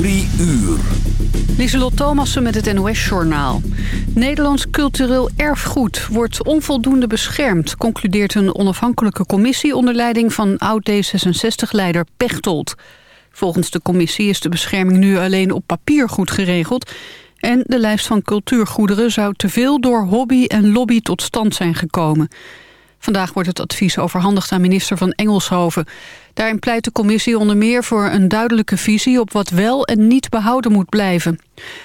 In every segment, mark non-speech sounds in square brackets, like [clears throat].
Drie uur. Lieselot Thomassen met het NOS-journaal. Nederlands cultureel erfgoed wordt onvoldoende beschermd... concludeert een onafhankelijke commissie onder leiding van oud-D66-leider Pechtold. Volgens de commissie is de bescherming nu alleen op papier goed geregeld... en de lijst van cultuurgoederen zou te veel door hobby en lobby tot stand zijn gekomen... Vandaag wordt het advies overhandigd aan minister van Engelshoven. Daarin pleit de commissie onder meer voor een duidelijke visie... op wat wel en niet behouden moet blijven.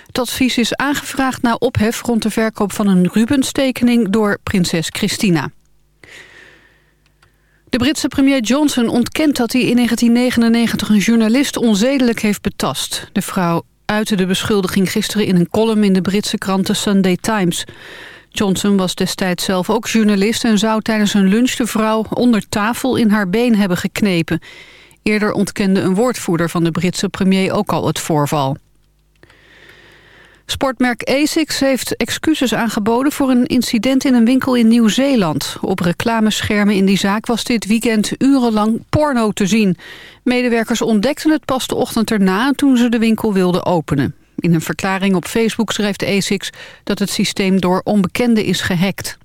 Het advies is aangevraagd na ophef rond de verkoop van een Rubens-tekening... door prinses Christina. De Britse premier Johnson ontkent dat hij in 1999 een journalist onzedelijk heeft betast. De vrouw uitte de beschuldiging gisteren in een column in de Britse krant The Sunday Times. Johnson was destijds zelf ook journalist... en zou tijdens een lunch de vrouw onder tafel in haar been hebben geknepen. Eerder ontkende een woordvoerder van de Britse premier ook al het voorval. Sportmerk ASICS heeft excuses aangeboden voor een incident in een winkel in Nieuw-Zeeland. Op reclameschermen in die zaak was dit weekend urenlang porno te zien. Medewerkers ontdekten het pas de ochtend erna toen ze de winkel wilden openen. In een verklaring op Facebook schrijft ASICS dat het systeem door onbekenden is gehackt.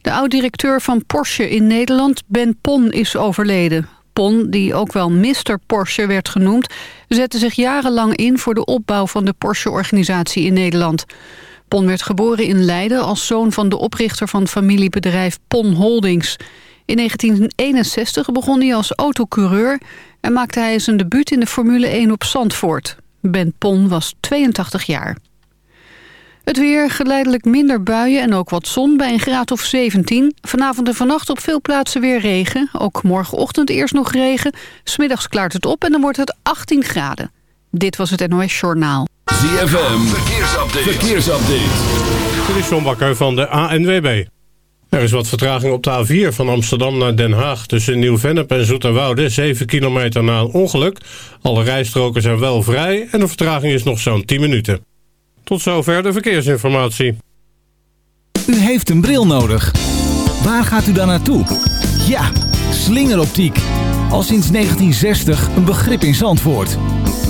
De oud-directeur van Porsche in Nederland, Ben Pon, is overleden. Pon, die ook wel Mr. Porsche werd genoemd... zette zich jarenlang in voor de opbouw van de Porsche-organisatie in Nederland. Pon werd geboren in Leiden als zoon van de oprichter van familiebedrijf Pon Holdings. In 1961 begon hij als autocoureur en maakte hij zijn debuut in de Formule 1 op Zandvoort. Ben Pon was 82 jaar. Het weer, geleidelijk minder buien en ook wat zon bij een graad of 17. Vanavond en vannacht op veel plaatsen weer regen. Ook morgenochtend eerst nog regen. Smiddags klaart het op en dan wordt het 18 graden. Dit was het NOS Journaal. ZFM, verkeersupdate. verkeersupdate. Dit is John Bakker van de ANWB. Er is wat vertraging op de A4 van Amsterdam naar Den Haag... tussen Nieuw-Vennep en Zoeterwoude, 7 kilometer na een ongeluk. Alle rijstroken zijn wel vrij en de vertraging is nog zo'n 10 minuten. Tot zover de verkeersinformatie. U heeft een bril nodig. Waar gaat u dan naartoe? Ja, slingeroptiek. Al sinds 1960 een begrip in Zandvoort.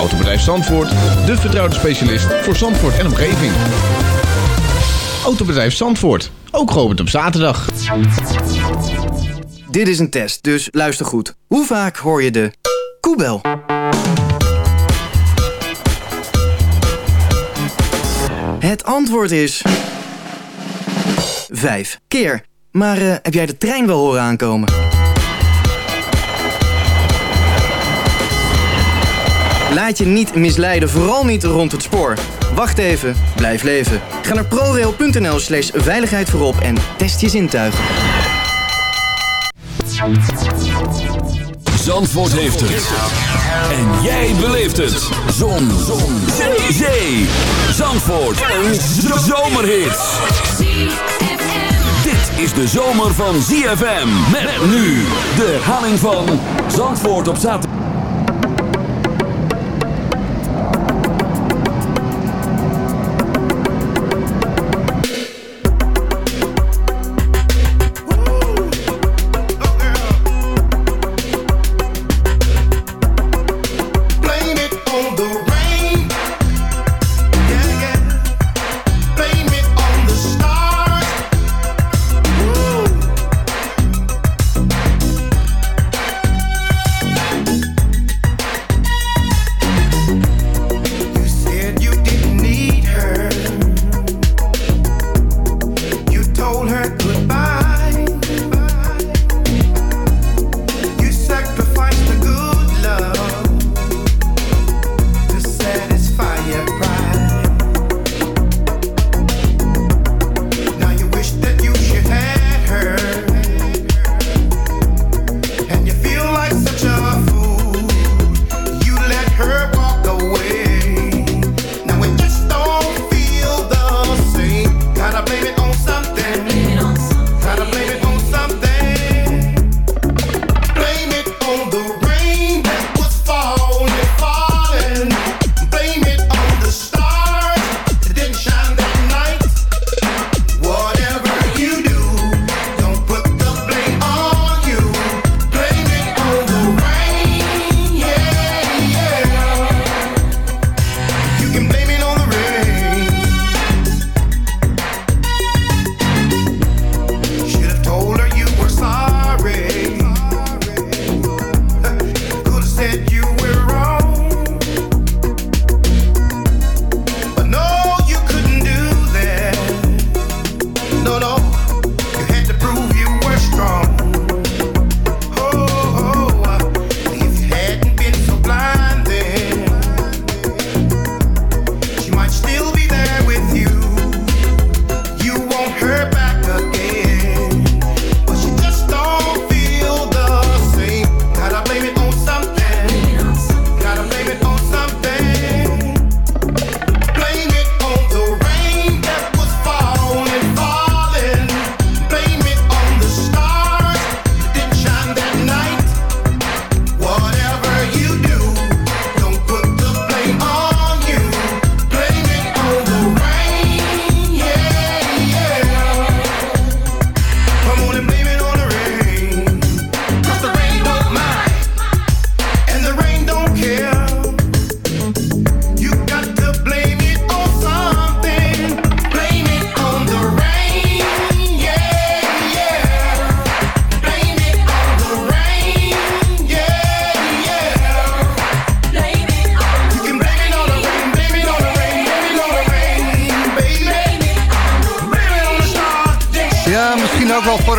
Autobedrijf Zandvoort, de vertrouwde specialist voor Zandvoort en omgeving. Autobedrijf Zandvoort, ook geopend op zaterdag. Dit is een test, dus luister goed. Hoe vaak hoor je de koebel? Het antwoord is... Vijf keer. Maar eh, heb jij de trein wel horen aankomen? Laat je niet misleiden, vooral niet rond het spoor. Wacht even, blijf leven. Ga naar prorail.nl slash veiligheid voorop en test je zintuigen. Zandvoort heeft het. En jij beleeft het. Zon. Zon. Zee. Zandvoort. Een zomerhit. Dit is de zomer van ZFM. Met nu de herhaling van Zandvoort op zaterdag.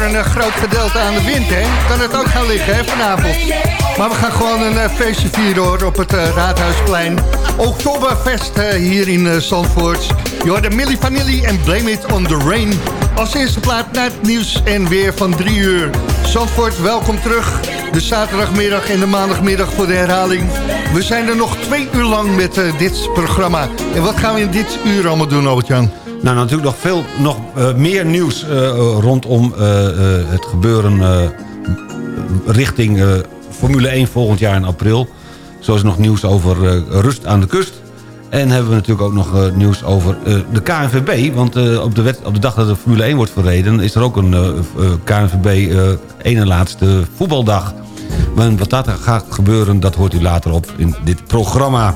Een groot gedeelte aan de wind, hè? Kan het ook gaan liggen, hè, vanavond. Maar we gaan gewoon een feestje vieren, hoor, op het Raadhuisplein. Oktoberfest hier in Zandvoort. Je hoort de Milli Vanilli en Blame It on the Rain. Als eerste plaat naar het nieuws en weer van drie uur. Zandvoort, welkom terug. De zaterdagmiddag en de maandagmiddag voor de herhaling. We zijn er nog twee uur lang met dit programma. En wat gaan we in dit uur allemaal doen, Albert-Jan? Nou, natuurlijk nog veel nog, uh, meer nieuws uh, rondom het gebeuren richting Formule 1 volgend jaar in april. Zo is nog nieuws over rust aan de kust. En hebben we natuurlijk ook nog nieuws over de KNVB. Want op, de wet, op de dag dat de Formule 1 wordt verreden... is er ook een KNVB ene laatste voetbaldag. Maar wat dat gaat gebeuren, dat hoort u later op in dit programma.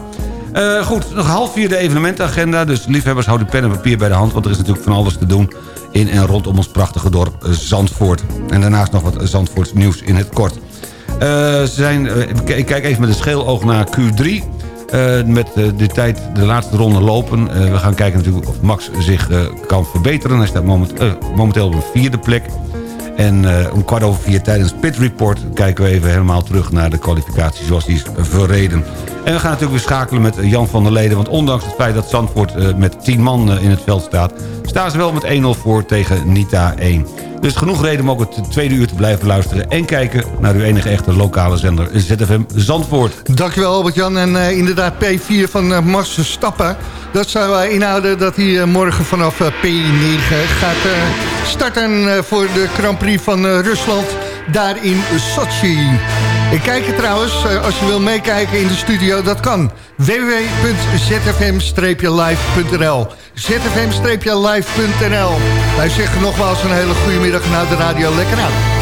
Goed, nog half vier de evenementagenda. Dus liefhebbers, houd uw pen en papier bij de hand... want er is natuurlijk van alles te doen in en rondom ons prachtige dorp Zandvoort. En daarnaast nog wat Zandvoorts nieuws in het kort. zijn, ik kijk even met een scheeloog naar Q3... Uh, met de tijd de laatste ronde lopen. We gaan kijken natuurlijk of Max zich kan verbeteren. Hij staat moment, momenteel op een vierde plek. En om kwart over vier tijdens Pit Report... kijken we even helemaal terug naar de kwalificatie zoals die is verreden. En we gaan natuurlijk weer schakelen met Jan van der Leden. Want ondanks het feit dat Zandvoort met tien man in het veld staat... staan ze wel met 1-0 voor tegen Nita 1. Dus genoeg reden om ook het tweede uur te blijven luisteren... en kijken naar uw enige echte lokale zender ZFM Zandvoort. Dankjewel Albert-Jan. En uh, inderdaad P4 van uh, Max Verstappen. Dat zou uh, inhouden dat hij morgen vanaf P9 gaat starten... voor de Grand Prix van Rusland daar in Sochi. Ik kijk er trouwens, als je wil meekijken in de studio, dat kan. www.zfm-live.nl zfm-live.nl Wij zeggen nogmaals een hele goede middag naar de radio Lekker aan.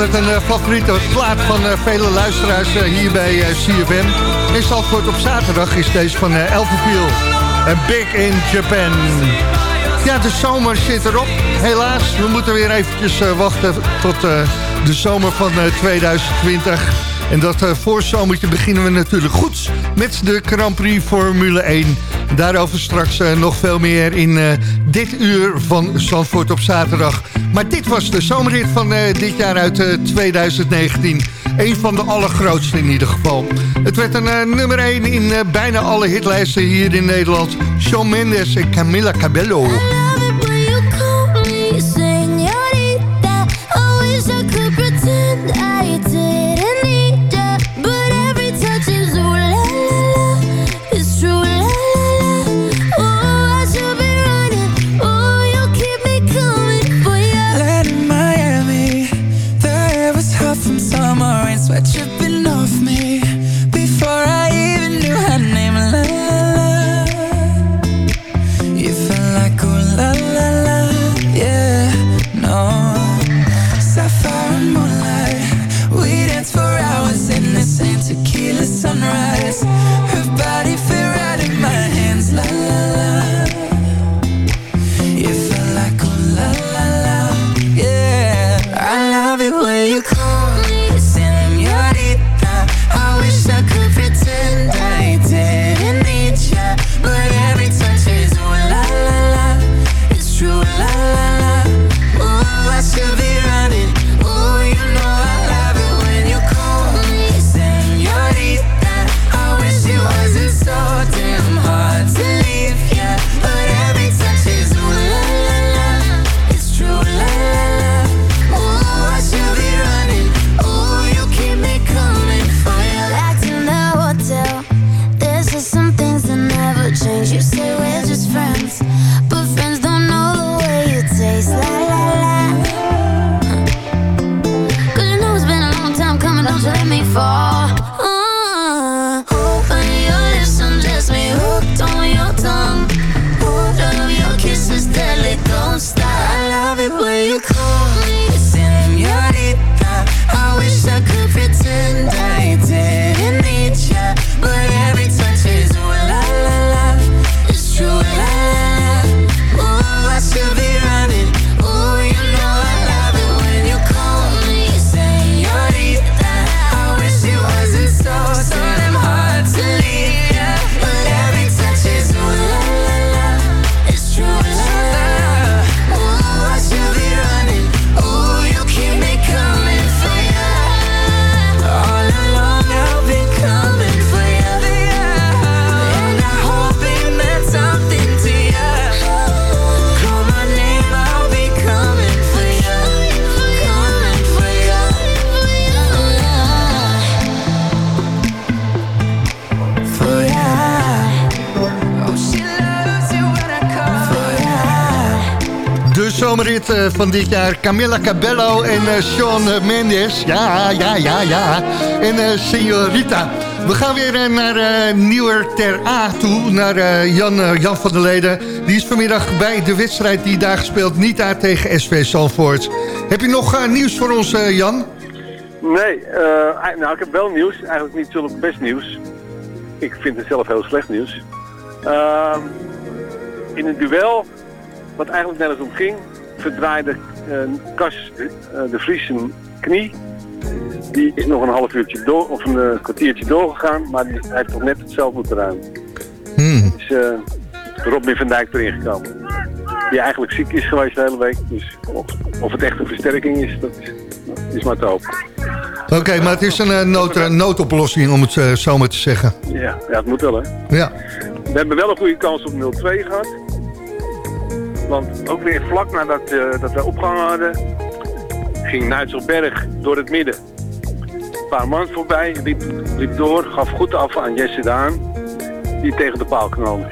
Altijd een uh, favoriete plaat van uh, vele luisteraars uh, hier bij CFM. In Zandvoort op zaterdag is deze van uh, Elverfield. En Big in Japan. Ja, de zomer zit erop. Helaas, we moeten weer eventjes wachten tot de zomer van 2020. En dat uh, voorzomertje beginnen we natuurlijk goed met de Grand Prix Formule 1. Daarover straks nog veel meer in dit uur van Zandvoort op zaterdag. Maar dit was de zomerrit van dit jaar uit 2019. Een van de allergrootste in ieder geval. Het werd een nummer 1 in bijna alle hitlijsten hier in Nederland. Shawn Mendes en Camila Cabello. Zomerrit uh, van dit jaar. Camilla Cabello en uh, Sean Mendes. Ja, ja, ja, ja. En uh, Señorita. We gaan weer naar Nieuwer Ter A toe. Naar Jan, van der Leden. Die is vanmiddag bij de wedstrijd die daar gespeeld. Niet daar tegen SV Salvoort. Heb je nog nieuws voor ons, Jan? Nee, nou ik heb wel nieuws. Eigenlijk niet zulk best nieuws. Ik vind het zelf heel slecht nieuws. Ehm, in een duel wat eigenlijk nergens om ging, verdraaide uh, Kas uh, de Vries zijn knie. Die is nog een half uurtje door, of een uh, kwartiertje doorgegaan, maar die, hij heeft toch net hetzelfde moeten ruimen. Hmm. Is uh, Robin van Dijk erin gekomen. Die eigenlijk ziek is geweest de hele week. Dus of, of het echt een versterking is, dat is, is maar te hopen. Oké, maar het is een nood, noodoplossing om het zo maar te zeggen. Ja, ja, het moet wel hè. Ja. We hebben wel een goede kans op 0-2 gehad. Want ook weer vlak nadat uh, dat we opgehangen hadden, ging Nuitselberg door het midden. Een paar man voorbij, liep, liep door, gaf goed af aan Jesse Daan, die tegen de paal knalde.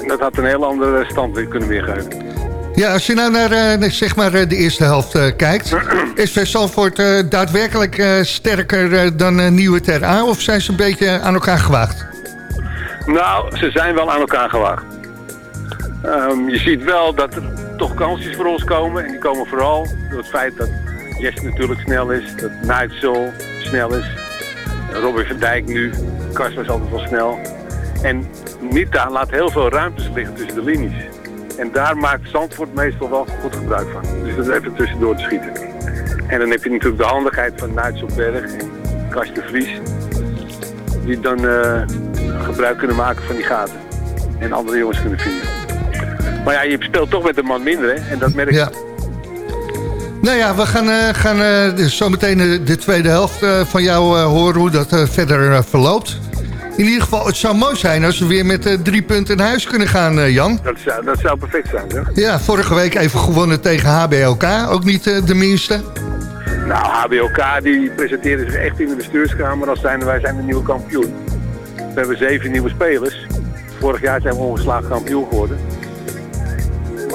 En dat had een heel andere stand weer kunnen weergeven. Ja, als je nou naar uh, zeg maar, de eerste helft uh, kijkt... [clears throat] is Zandvoort uh, daadwerkelijk sterker dan Nieuwe Ter A... of zijn ze een beetje aan elkaar gewaagd? Nou, ze zijn wel aan elkaar gewaagd. Um, je ziet wel dat er toch kansjes voor ons komen. En die komen vooral door het feit dat Jess natuurlijk snel is. Dat Nigel snel is. Robin van Dijk nu. Kars was altijd wel snel. En Nita laat heel veel ruimtes liggen tussen de linies. En daar maakt Zandvoort meestal wel goed gebruik van. Dus dat is even tussendoor te schieten. En dan heb je natuurlijk de handigheid van Nigel en Kars de Vries. Die dan eh, gebruik kunnen maken van die gaten. En andere jongens kunnen vinden. Maar ja, je speelt toch met een man minder, hè? En dat merk je. Ja. Nou ja, we gaan, eh, gaan eh, dus zometeen de, de tweede helft eh, van jou eh, horen hoe dat eh, verder eh, verloopt. In ieder geval, het zou mooi zijn als we weer met eh, drie punten in huis kunnen gaan, eh, Jan. Dat zou, dat zou perfect zijn, hè? Ja, vorige week even gewonnen tegen HBLK. Ook niet eh, de minste. Nou, HBOK die presenteren zich echt in de bestuurskamer als zijn wij zijn de nieuwe kampioen. We hebben zeven nieuwe spelers. Vorig jaar zijn we ongeslagen kampioen geworden.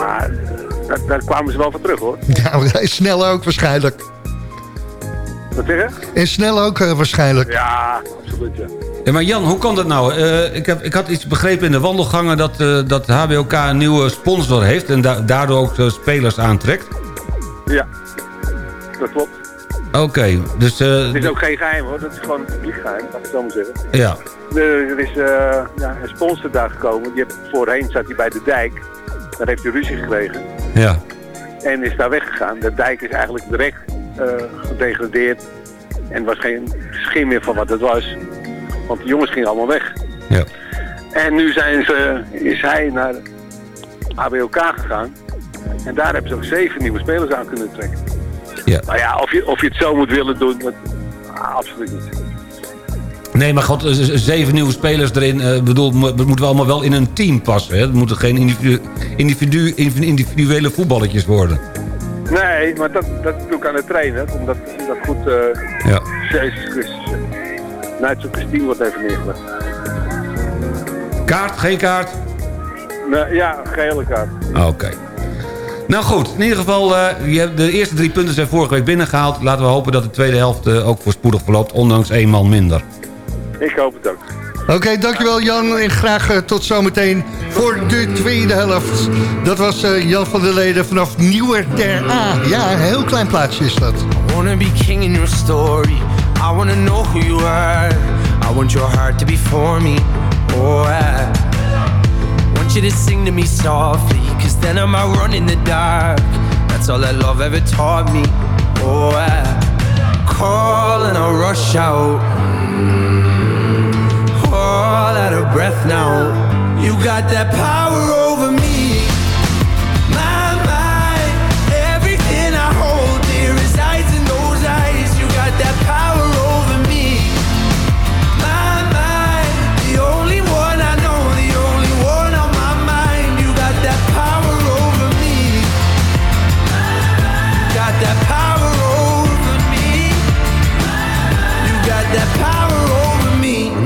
Maar eh, daar, daar kwamen ze wel voor terug hoor. Nou, hij is snel ook waarschijnlijk. Wat zeg je? En snel ook eh, waarschijnlijk. Ja, absoluut ja. Ja, maar Jan, hoe kan dat nou? Eh, ik, heb, ik had iets begrepen in de wandelgangen dat, eh, dat HBOK een nieuwe sponsor heeft... en da- daardoor ook de spelers aantrekt. Ja, dat klopt. Oké, dus... eh, Het is ook geen geheim hoor, dat is gewoon een publiek geheim, laat ik het zo maar zeggen. ja, Er, er is eh, ja, een sponsor daar gekomen, die heeft, voorheen zat hij bij de dijk. Daar heeft hij ruzie gekregen ja. en is daar weggegaan. De dijk is eigenlijk direct eh, gedegradeerd en was geen schim meer van wat het was. Want de jongens gingen allemaal weg. Ja. En nu zijn ze, is hij naar ABOK gegaan. En daar hebben ze ook zeven nieuwe spelers aan kunnen trekken. Ja. Nou ja, of je, of je het zo moet willen doen, dat, ah, absoluut niet. Nee, maar god, zeven nieuwe spelers erin. eh, bedoel, mo- het moeten we allemaal wel in een team passen. Hè? Het moeten geen individu, individu, individuele voetballetjes worden. Nee, maar dat, dat doe ik aan de trainer, omdat dat goed... eh Ja. Nigel Christine wordt even neergelegd. Kaart, geen kaart? Nee, ja, gele kaart. Oké. Nou goed, in ieder geval, je hebt de eerste drie punten zijn vorige week binnengehaald. Laten we hopen dat de tweede helft eh, ook voorspoedig verloopt, ondanks één man minder. Ik hoop het ook. Oké, dankjewel Jan. En graag eh, tot zometeen voor de tweede helft. Dat was eh, Jan van der Leden vanaf Nieuwer ter A. Ja, een heel klein plaatsje is dat. I wanna be king in your story. I wanna know who you are. I want your heart to be for me. Oh, I want you to sing to me softly. Cause then I'm out run in the dark. That's all that love ever taught me. Oh, I call and I'll rush out. All out of breath now. You got that power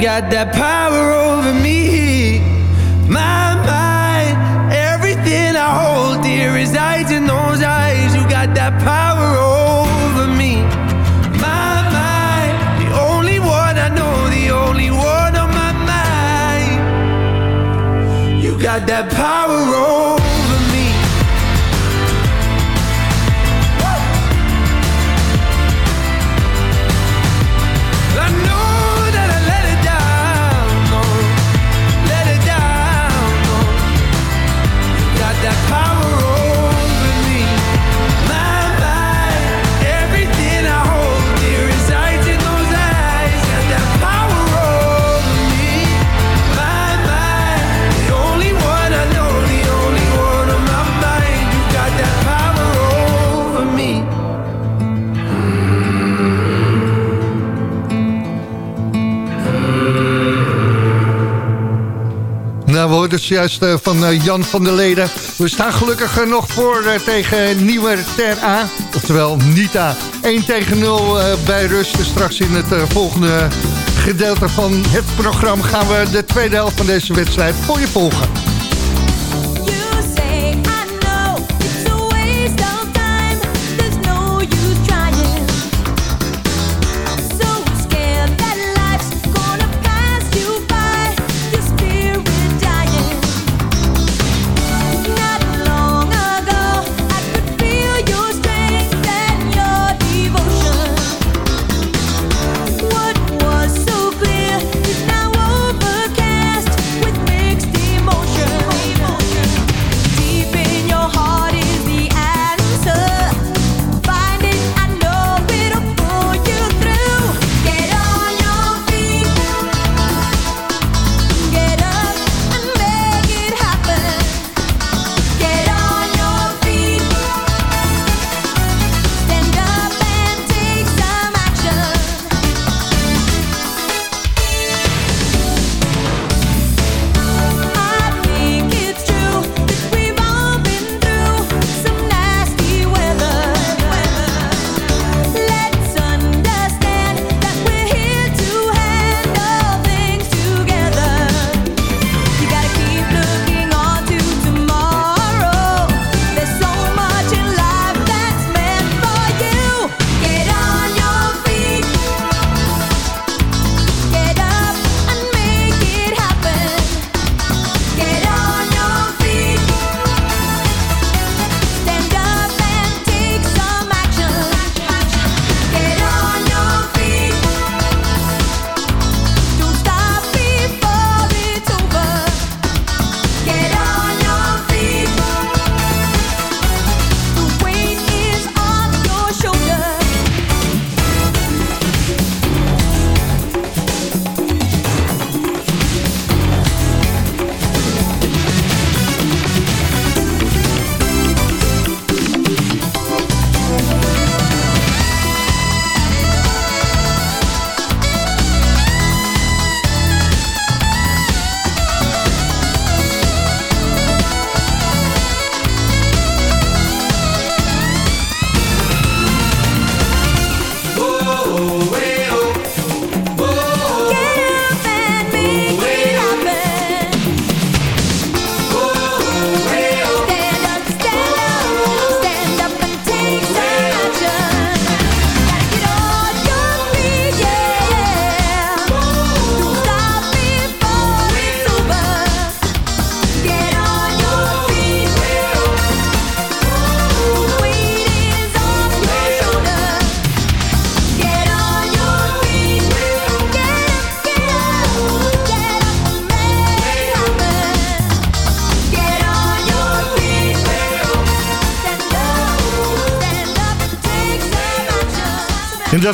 got that power hoorde juist eh, van eh, Jan van der Leden. We staan gelukkig eh, nog voor tegen Nieuwe Ter A. Oftewel Nita. 1 tegen 0 eh, bij rust. Straks in het volgende gedeelte van het programma... gaan we de tweede helft van deze wedstrijd voor je volgen.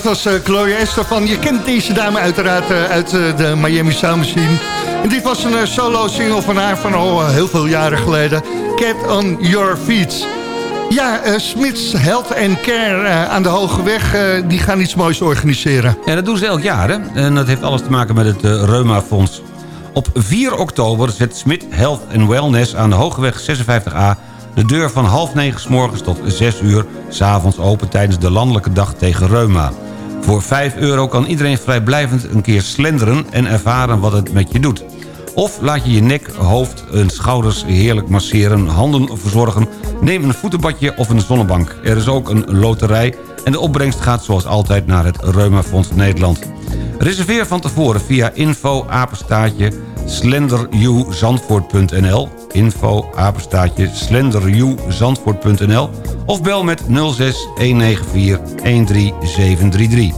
Was uh, Gloria Estefan. Je kent deze dame uiteraard eh, uit eh, de Miami Sound Machine. En dit was een solo-single van haar van al heel veel jaren geleden. Get on your feet. Ja, uh, Smits Health and Care aan de Hoge Weg, die gaan iets moois organiseren. Ja, dat doen ze elk jaar, hè? En dat heeft alles te maken met het Reuma Fonds. Op 4 oktober zet Smit Health and Wellness aan de Hogeweg 56A... de deur van half negen s morgens tot 6 uur s'avonds open... tijdens de landelijke dag tegen reuma. Voor 5 euro kan iedereen vrijblijvend een keer slenderen... en ervaren wat het met je doet. Of laat je je nek, hoofd en schouders heerlijk masseren, handen verzorgen... neem een voetenbadje of een zonnebank. Er is ook een loterij en de opbrengst gaat zoals altijd naar het Reuma Fonds Nederland. Reserveer van tevoren via info apenstaatje slenderuzandvoort.nl info apenstaatje slenderuzandvoort.nl of bel met 06 194 13733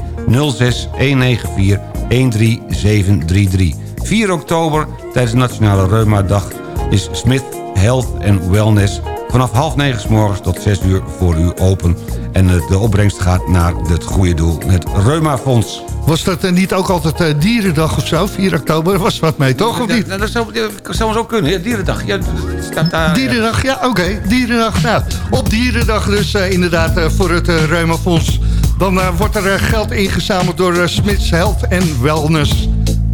06 194 13733 4 oktober tijdens de Nationale Reuma Dag is Smith Health and Wellness vanaf half negen morgens tot 6 uur voor u open. En de opbrengst gaat naar het goede doel, het Reuma Fonds. Was dat uh, niet ook altijd uh, dierendag of zo? 4 oktober was wat mee, toch? Of niet? Ja, dat zou, dat zou zo kunnen. Ja, dierendag. Ja, staat daar, dierendag, ja, oké. Okay. Dierendag. Nou, op dierendag dus uh, inderdaad voor het uh, Reumafonds. Dan wordt er geld ingezameld door Smits Health and Wellness.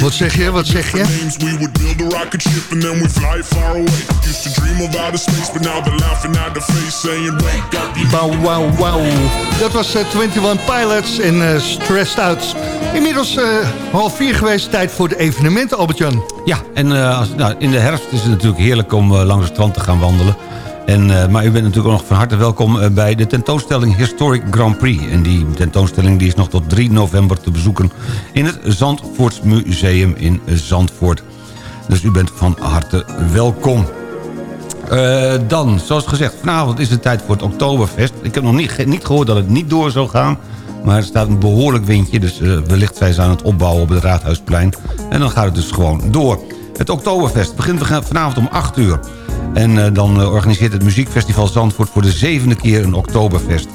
Wat zeg je, wat zeg je? Names, we would build a rocket ship and then we fly far away. Used to dream of outer space, but now they're laughing at the face, saying wake up. You Wauw, wauw, wauw. Dat was eh, 21 Pilots en eh, Stressed Out. Inmiddels eh, half vier geweest, tijd voor de evenementen, Albert-Jan. Ja, en eh, als, nou, in de herfst is het natuurlijk heerlijk om langs het strand te gaan wandelen. En, eh, maar u bent natuurlijk ook nog van harte welkom eh, bij de tentoonstelling Historic Grand Prix. En die tentoonstelling die is nog tot 3 november te bezoeken in het Zandvoortsmuseum in Zandvoort. Dus u bent van harte welkom. Eh, dan, zoals gezegd, vanavond is het tijd voor het Oktoberfest. Ik heb nog niet, niet gehoord dat het niet door zou gaan. Maar er staat een behoorlijk windje, dus wellicht zijn ze aan het opbouwen op het Raadhuisplein. En dan gaat het dus gewoon door. Het Oktoberfest begint vanavond om 8 uur. En eh, dan eh, organiseert het Muziekfestival Zandvoort voor de zevende keer een Oktoberfest.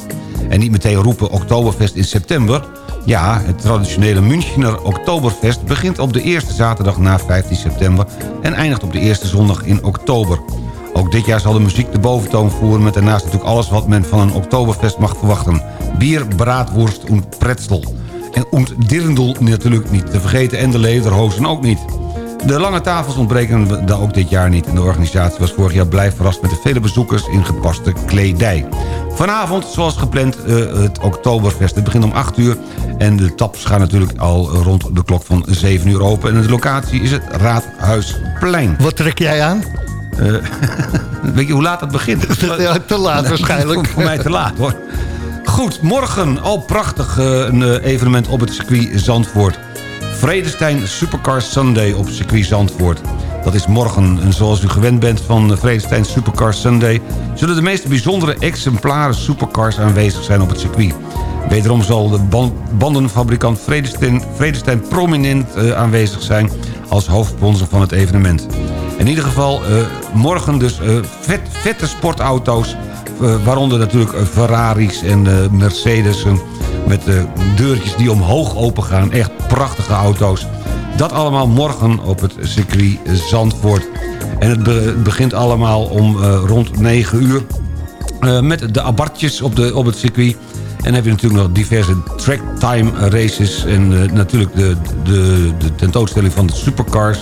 En niet meteen roepen Oktoberfest in september. Ja, het traditionele Münchener Oktoberfest begint op de eerste zaterdag na 15 september... en eindigt op de eerste zondag in oktober. Ook dit jaar zal de muziek de boventoon voeren... met daarnaast natuurlijk alles wat men van een Oktoberfest mag verwachten. Bier, braadworst en pretzel. En und dirndl natuurlijk niet te vergeten en de lederhozen ook niet. De lange tafels ontbreken daar ook dit jaar niet. En de organisatie was vorig jaar blij verrast met de vele bezoekers in gepaste kledij. Vanavond, zoals gepland, eh, het Oktoberfest. Het begint om 8 uur en de taps gaan natuurlijk al rond de klok van 7 uur open. En de locatie is het Raadhuisplein. Wat trek jij aan? Eh, [laughs] weet je hoe laat het begint? [laughs] Ja, te laat waarschijnlijk. [laughs] Voor mij te laat hoor. Goed, morgen al prachtig eh, een evenement op het circuit Zandvoort. Vredestein Supercar Sunday op circuit Zandvoort. Dat is morgen. En zoals u gewend bent van de Vredestein Supercar Sunday... zullen de meest bijzondere exemplaren supercars aanwezig zijn op het circuit. Wederom zal de ban- bandenfabrikant Vredestein, prominent eh, aanwezig zijn... als hoofdsponsor van het evenement. In ieder geval eh, morgen dus eh, vet, vette sportauto's... waaronder natuurlijk Ferraris en Mercedes'en... met de deurtjes die omhoog open gaan. Echt prachtige auto's. Dat allemaal morgen op het circuit Zandvoort. En het be- begint allemaal om eh, rond 9 uur... Eh, met de abartjes op, de, op het circuit. En dan heb je natuurlijk nog diverse tracktime races. En eh, natuurlijk de, de, de tentoonstelling van de supercars.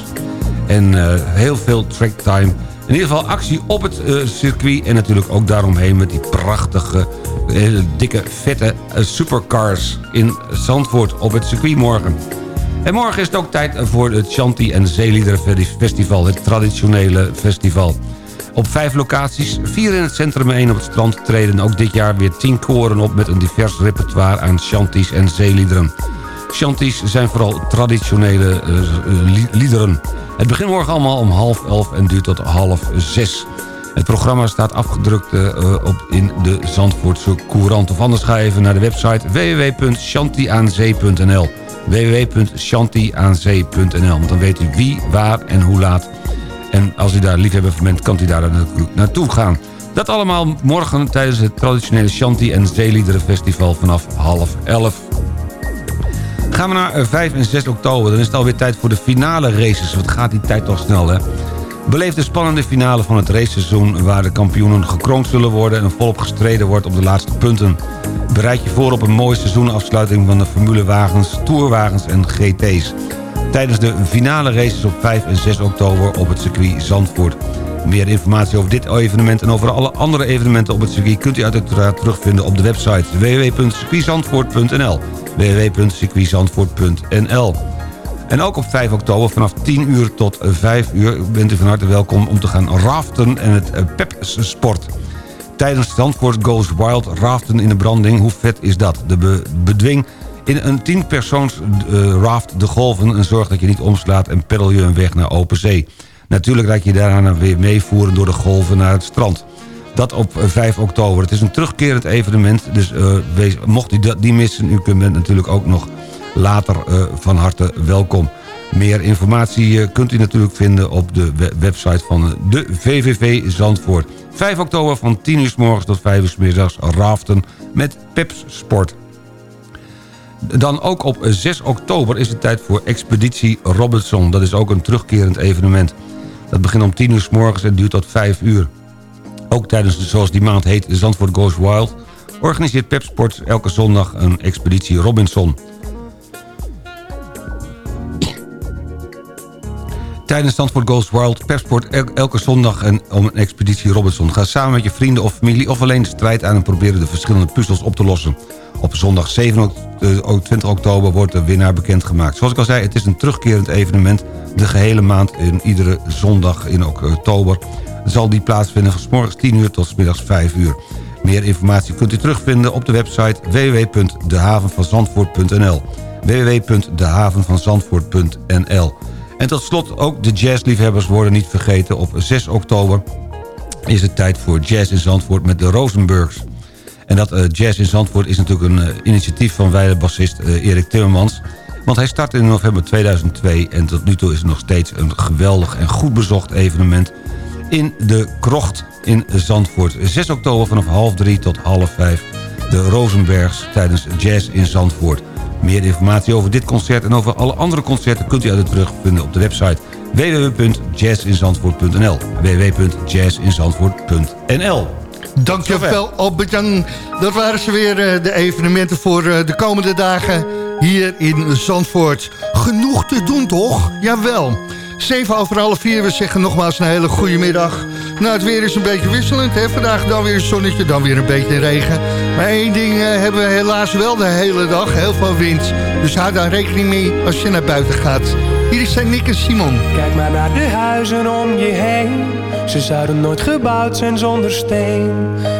En heel veel tracktime. In ieder geval actie op het eh, circuit. En natuurlijk ook daaromheen met die prachtige, hele dikke, vette eh, supercars in Zandvoort op het circuit morgen. En morgen is het ook tijd voor het Chanti en Zeeliederen Festival. Het traditionele festival. Op vijf locaties, vier in het centrum en één op het strand... treden ook dit jaar weer tien koren op met een divers repertoire aan chanties en zeeliederen. Chanties zijn vooral traditionele eh, li- liederen. Het begint morgen allemaal om half elf en duurt tot half zes. Het programma staat afgedrukt eh, eh, op in de Zandvoortse Courant. Of anders ga even naar de website www.chantiaanzee.nl www.chantiaanzee.nl Want dan weet u wie, waar en hoe laat. En als u daar liefhebber van bent, kan u daar naartoe gaan. Dat allemaal morgen tijdens het traditionele Chanti en Zeeliederen Festival vanaf half elf. Gaan we naar eh, 5 en 6 oktober. Dan is het alweer tijd voor de finale races. Wat gaat die tijd toch snel, hè? Beleef de spannende finale van het raceseizoen... waar de kampioenen gekroond zullen worden... en volop gestreden wordt op de laatste punten. Bereid je voor op een mooie seizoenafsluiting... van de formulewagens, tourwagens en GT's. Tijdens de finale races op 5 en 6 oktober op het circuit Zandvoort. Meer informatie over dit evenement en over alle andere evenementen op het circuit... kunt u uiteraard terugvinden op de website www.circuitzandvoort.nl www.circuitzandvoort.nl En ook op 5 oktober vanaf 10 uur tot 5 uur bent u van harte welkom om te gaan raften en het eh, pepsport. Tijdens Zandvoort Goes Wild raften in de branding, hoe vet is dat? De be- bedwing in een 10 persoons eh, raft de golven en zorg dat je niet omslaat en peddel je een weg naar open zee. Natuurlijk laat je daarna weer meevoeren door de golven naar het strand. Dat op eh, 5 oktober. Het is een terugkerend evenement, dus eh, mocht u dat niet missen... u kunt natuurlijk ook nog later eh, van harte welkom. Meer informatie eh, kunt u natuurlijk vinden op de we- website van eh, de VVV Zandvoort. 5 oktober van 10 uur s morgens tot 5 uur s middags raften met Peps Sport. Dan ook op 6 oktober is het tijd voor Expeditie Robinson. Dat is ook een terugkerend evenement. Dat begint om 10 uur s morgens en duurt tot 5 uur. Ook tijdens, de, zoals die maand heet, Zandvoort Goes Wild... organiseert Pep Sports elke zondag een Expeditie Robinson. Tijdens Zandvoort Goes Wild Pepsport el- elke zondag een, om een expeditie Robinson. Ga samen met je vrienden of familie of alleen de strijd aan... en proberen de verschillende puzzels op te lossen. Op zondag 7 ok- eh, 20 oktober wordt de winnaar bekendgemaakt. Zoals ik al zei, het is een terugkerend evenement. De gehele maand in iedere zondag in oktober zal die plaatsvinden van morgens 10 uur tot middags 5 uur. Meer informatie kunt u terugvinden op de website www.dehavenvanzandvoort.nl www.dehavenvanzandvoort.nl En tot slot ook de jazzliefhebbers worden niet vergeten. Op 6 oktober is het tijd voor Jazz in Zandvoort met de Rosenbergs. En dat eh, Jazz in Zandvoort is natuurlijk een eh, initiatief van wijle-bassist eh, Erik Timmermans. Want hij startte in november 2002 en tot nu toe is het nog steeds een geweldig en goed bezocht evenement in de Krocht in Zandvoort. 6 oktober vanaf half drie tot half vijf. De Rosenbergs tijdens Jazz in Zandvoort. Meer informatie over dit concert en over alle andere concerten... kunt u uit terugvinden op de website www.jazzinzandvoort.nl www.jazzinzandvoort.nl Dankjewel Albert-Jan. Dat waren ze weer, eh, de evenementen voor eh, de komende dagen hier in Zandvoort. Genoeg te doen toch? Jawel. 7 over half vier, we zeggen nogmaals een hele goede middag. Nou, het weer is een beetje wisselend. Hè? Vandaag dan weer een zonnetje, dan weer een beetje regen. Maar één ding eh, hebben we helaas wel de hele dag. Heel veel wind. Dus hou daar rekening mee als je naar buiten gaat. Hier zijn Nick en Simon. Kijk maar naar de huizen om je heen. Ze zouden nooit gebouwd zijn zonder steen.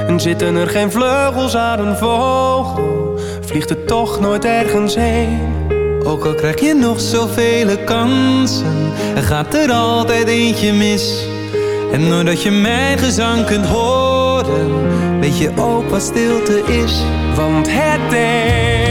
En zitten er geen vleugels aan een vogel, vliegt het toch nooit ergens heen. Ook al krijg je nog zoveel kansen, er gaat er altijd eentje mis. En doordat je mijn gezang kunt horen, weet je ook wat stilte is. Want het een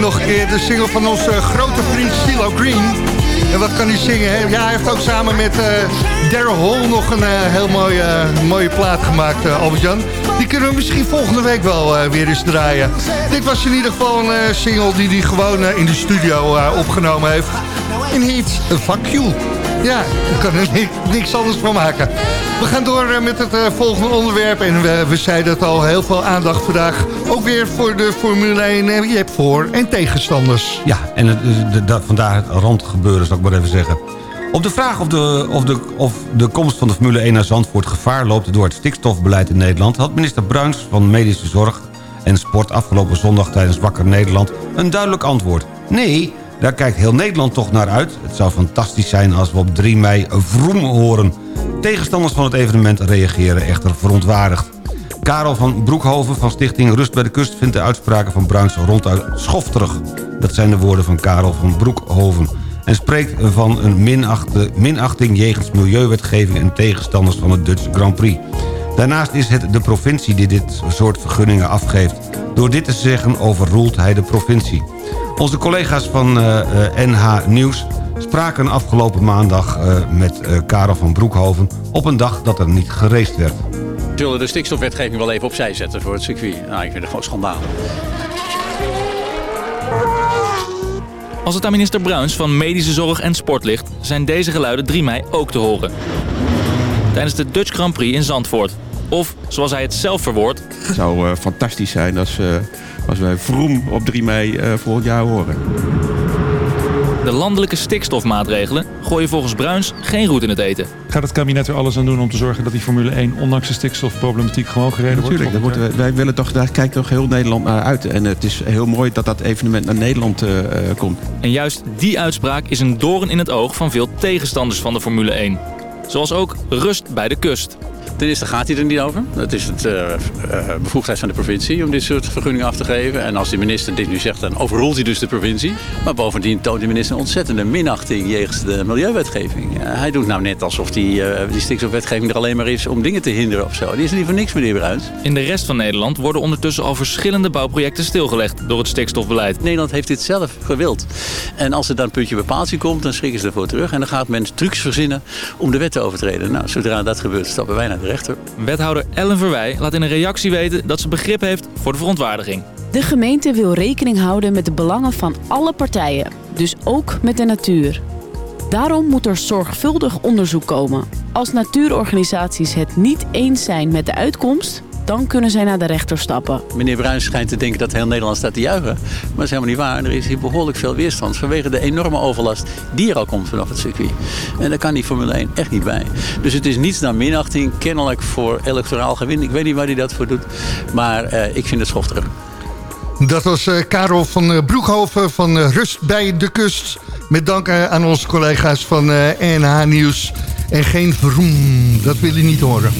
nog een keer. De single van onze grote vriend Stilo Green. En wat kan hij zingen? Hè? Ja, hij heeft ook samen met uh, Daryl Hall nog een heel mooie, mooie plaat gemaakt, Albert-Jan. Die kunnen we misschien volgende week wel weer eens draaien. Dit was in ieder geval een single die hij gewoon in de studio opgenomen heeft. En heet Fuck You. Ja, daar kan er niks anders van maken. We gaan door eh, met het eh, volgende onderwerp. En we, we zeiden het al, heel veel aandacht vandaag. Ook weer voor de Formule 1. Je hebt voor- en tegenstanders. Ja, en vandaar het randgebeuren, zal ik maar even zeggen. Op de vraag of de, of, de, of de komst van de Formule 1 naar Zandvoort gevaar loopt... door het stikstofbeleid in Nederland... had minister Bruins van Medische Zorg en Sport afgelopen zondag tijdens Wakker Nederland... een duidelijk antwoord. Nee, daar kijkt heel Nederland toch naar uit. Het zou fantastisch zijn als we op 3 mei vroem horen. Tegenstanders van het evenement reageren echter verontwaardigd. Karel van Broekhoven van stichting Rust bij de Kust... vindt de uitspraken van Bruins ronduit schofterig. Dat zijn de woorden van Karel van Broekhoven. En spreekt van een minachting jegens milieuwetgeving... en tegenstanders van het Dutch Grand Prix. Daarnaast is het de provincie die dit soort vergunningen afgeeft. Door dit te zeggen overroelt hij de provincie. Onze collega's van NH eh, eh, Nieuws spraken afgelopen maandag uh, met uh, Karel van Broekhoven... op een dag dat er niet gereest werd. We zullen de stikstofwetgeving wel even opzij zetten voor het circuit. Nou, ik vind het gewoon schandalig. Als het aan minister Bruins van Medische Zorg en Sport ligt... zijn deze geluiden 3 mei ook te horen. Tijdens de Dutch Grand Prix in Zandvoort. Of, zoals hij het zelf verwoordt... Het zou uh, fantastisch zijn als, als wij vroom op 3 mei volgend jaar horen. De landelijke stikstofmaatregelen gooien volgens Bruins geen roet in het eten. Gaat het kabinet er alles aan doen om te zorgen dat die Formule 1 ondanks de stikstofproblematiek gewoon gereden wordt? Natuurlijk, moeten wij willen toch, daar kijkt toch heel Nederland naar uit. En het is heel mooi dat dat evenement naar Nederland uh, komt. En juist die uitspraak is een doorn in het oog van veel tegenstanders van de Formule 1. Zoals ook rust bij de kust. Ten eerste gaat hij er niet over. Het is het uh, bevoegdheid van de provincie om dit soort vergunningen af te geven. En als de minister dit nu zegt, dan overroelt hij dus de provincie. Maar bovendien toont de minister een ontzettende minachting jegens de milieuwetgeving. Uh, hij doet nou net alsof die, die stikstofwetgeving er alleen maar is om dingen te hinderen of zo. Die is er niet voor niks, meneer Bruins. In de rest van Nederland worden ondertussen al verschillende bouwprojecten stilgelegd door het stikstofbeleid. Nederland heeft dit zelf gewild. En als er dan een puntje bepaaldje komt, dan schrikken ze ervoor terug. En dan gaat men trucs verzinnen om de wet te overtreden. Nou, zodra dat gebeurt, stappen wij naar de rechter. Wethouder Ellen Verwij laat in een reactie weten dat ze begrip heeft voor de verontwaardiging. De gemeente wil rekening houden met de belangen van alle partijen, dus ook met de natuur. Daarom moet er zorgvuldig onderzoek komen. Als natuurorganisaties het niet eens zijn met de uitkomst, dan kunnen zij naar de rechter stappen. Meneer Bruins schijnt te denken dat heel Nederland staat te juichen. Maar dat is helemaal niet waar. Er is hier behoorlijk veel weerstand vanwege de enorme overlast die er al komt vanaf het circuit. En daar kan die Formule 1 echt niet bij. Dus het is niets dan minachting, kennelijk voor electoraal gewin. Ik weet niet waar hij dat voor doet, maar uh, ik vind het schofterig. Dat was uh, Karel van uh, Broekhoven van Rust bij de Kust. Met dank aan onze collega's van NH Nieuws. En geen vroom, dat wil je niet horen.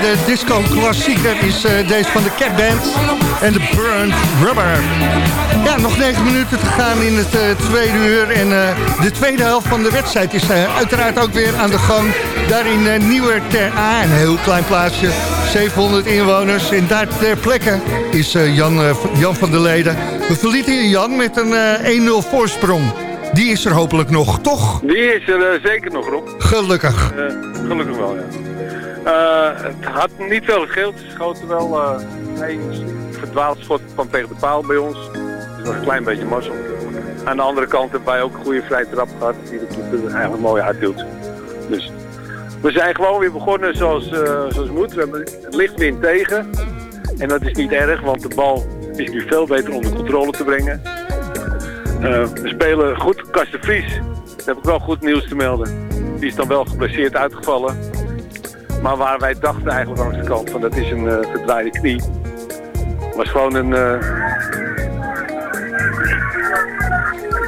Veelgedraaide disco-klassieker is eh, deze van de Cat Band en de Burnt Rubber. Ja, nog negen minuten te gaan in het eh, tweede uur. En eh, de tweede helft van de wedstrijd is uiteraard ook weer aan de gang. Daar in Nieuwer ter A, een heel klein plaatsje, 700 inwoners. En daar ter plekke is Jan, Jan van der Leden. We verlieten Jan met een eh, 1-0 voorsprong. Die is er hopelijk nog, toch? Die is er zeker nog, Rob. Gelukkig. Gelukkig wel, ja. Eh, het had niet veel gescheeld. Ze schoten wel eh één verdwaald schot van tegen de paal bij ons. Dus nog een klein beetje mazzel. Aan de andere kant hebben wij ook een goede vrije trap gehad. Die de keeper eigenlijk mooi uithield. Dus we zijn gewoon weer begonnen zoals, eh, zoals moet. We hebben het lichtwind tegen. En dat is niet erg, want de bal is nu veel beter onder controle te brengen. We spelen goed. Karsten Vries, daar heb ik wel goed nieuws te melden. Die is dan wel geblesseerd uitgevallen. Maar waar wij dachten eigenlijk langs de kant van dat is een verdraaide knie. Was gewoon een, eh,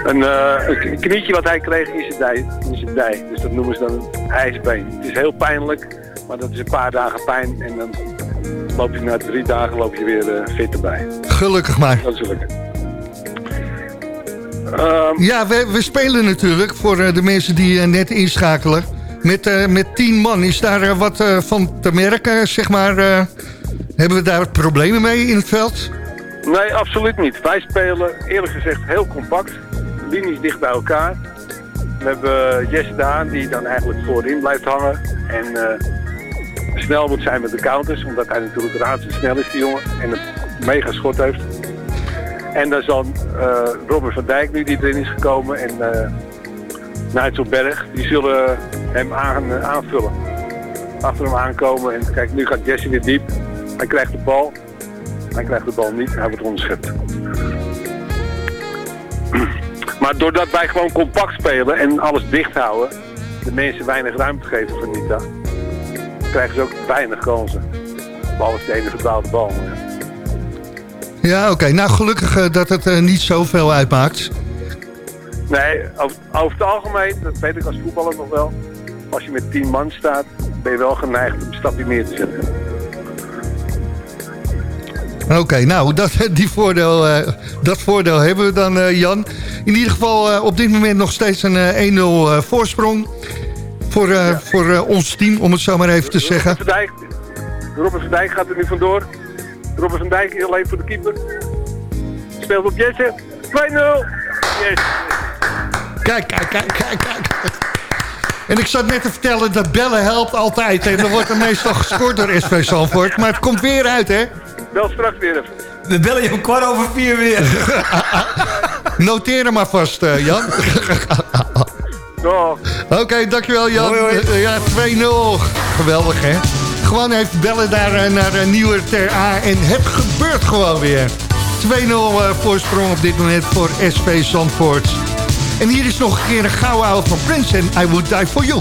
een, eh, een knietje wat hij kreeg in zijn, dij, in zijn dij. Dus dat noemen ze dan een ijsbeen. Het is heel pijnlijk, maar dat is een paar dagen pijn. En dan loop je na drie dagen loop je weer fit erbij. Gelukkig maar. Dat is. Ehm, Ja, we, we spelen natuurlijk voor de mensen die net inschakelen. Met, eh, met tien man. Is daar eh, wat eh, van te merken, zeg maar? hebben we daar problemen mee in het veld? Nee, absoluut niet. Wij spelen eerlijk gezegd heel compact. Linies dicht bij elkaar. We hebben Jesse Daan die dan eigenlijk voorin blijft hangen. En snel moet zijn met de counters. Omdat hij natuurlijk razendsnel is, die jongen. En een mega schot heeft. En dan dan eh, Robin van Dijk nu die erin is gekomen. En uh, Nigel Berg. Die zullen hem aan, eh, aanvullen. Achter hem aankomen. En kijk, nu gaat Jesse weer diep. Hij krijgt de bal. Hij krijgt de bal niet, hij wordt onderschept. [clears throat] Maar doordat wij gewoon compact spelen en alles dicht houden, de mensen weinig ruimte geven voor Nita, krijgen ze ook weinig kansen. Behalve de ene verdwaalde bal. ja. Oké. Nou, gelukkig eh, dat het eh, niet zoveel uitmaakt. Nee, over, over het algemeen, dat weet ik als voetballer nog wel, als je met tien man staat, ben je wel geneigd om een stapje meer te zetten. Oké, nou, dat, [laughs] die voordeel, eh, dat voordeel hebben we dan, eh, Jan. In ieder geval eh, op dit moment nog steeds een eh, 1-0 eh, voorsprong. Voor, voor ons team, om het zo maar even te zeggen. Van Dijk, Robert van Dijk gaat er nu vandoor. Robert van Dijk is alleen voor de keeper. Speelt op Jesse. 2-0. Yes. Kijk, kijk, kijk, kijk, kijk. En ik zat net te vertellen dat bellen helpt altijd. En dan wordt er meestal gescoord door SV Zandvoort. Maar het komt weer uit, hè? Bel straks weer even. We bellen je om kwart over vier weer. [laughs] Noteer hem maar vast, eh, Jan. [laughs] Oké, dankjewel Jan. Eh, ja, 2-0. Geweldig, hè? Gewoon even bellen daar eh, naar Nieuwer Ter A. En het gebeurt gewoon weer. 2-0 eh, voorsprong op dit moment voor SV Zandvoort. En hier is nog een keer een gouden oude van Prince en I Would Die For You.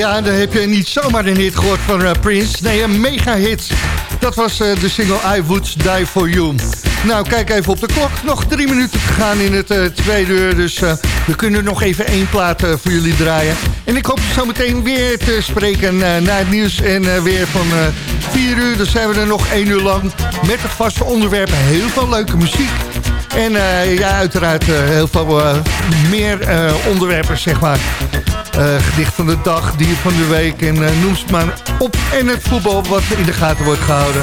Ja, dan heb je niet zomaar een hit gehoord van uh, Prince. Nee, een mega hit. Dat was uh, de single I Would Die For You. Nou, kijk even op de klok. Nog drie minuten te gaan in het uh, tweede uur. Dus we kunnen nog even één plaat voor jullie draaien. En ik hoop zo meteen weer te spreken na het nieuws. En weer van vier uur. Dan zijn we er nog één uur lang. Met het vaste onderwerp heel veel leuke muziek. En ja, uiteraard heel veel meer onderwerpen, zeg maar. Uh, gedicht van de dag, dier van de week en uh, noem het maar op. En het voetbal wat in de gaten wordt gehouden.